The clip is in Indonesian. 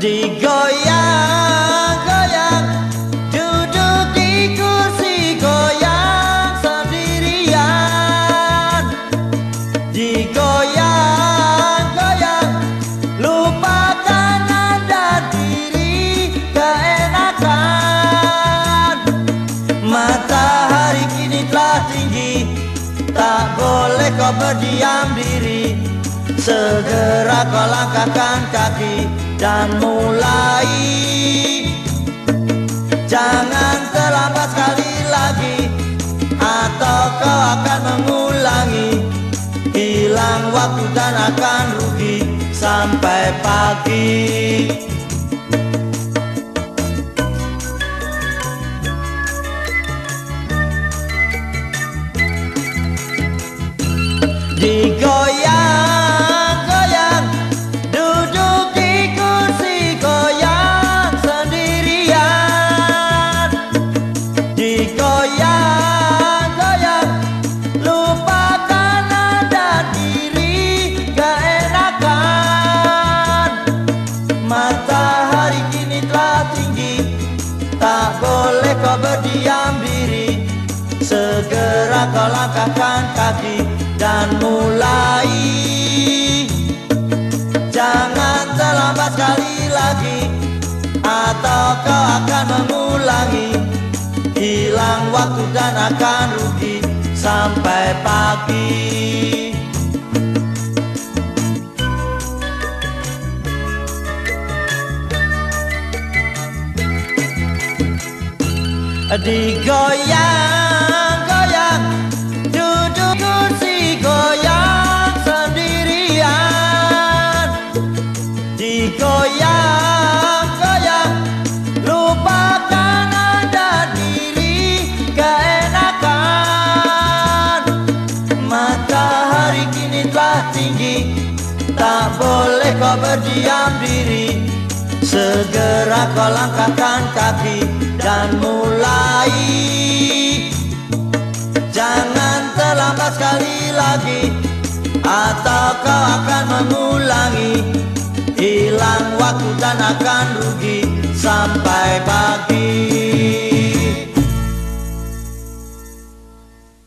Digoyang-goyang Duduk di kursi goyang sendirian Digoyang-goyang Lupakan ada diri keenakan Matahari kini telah tinggi Tak boleh kau berdiam diri. Segera kau langkahkan kaki dan mulai. Jangan terlambat sekali lagi Atau kau akan mengulangi. Hilang waktu dan akan rugi Sampai pagi Digoyang Tak boleh kau berdiam diri. Segera kau langkahkan kaki dan mulai. Jangan terlambat sekali lagi Atau kau akan mengulangi. Hilang waktu dan akan rugi Sampai pagi Digoyang-goyang Duduk kursi goyang sendirian. Digoyang-goyang Lupakan ada diri keenakan Matahari kini telah tinggi Tak boleh kau berdiam diri. Segera kau langkahkan kaki dan mulai Terlambat sekali lagi Atau kau akan mengulangi? Hilang waktu dan akan rugi Sampai pagi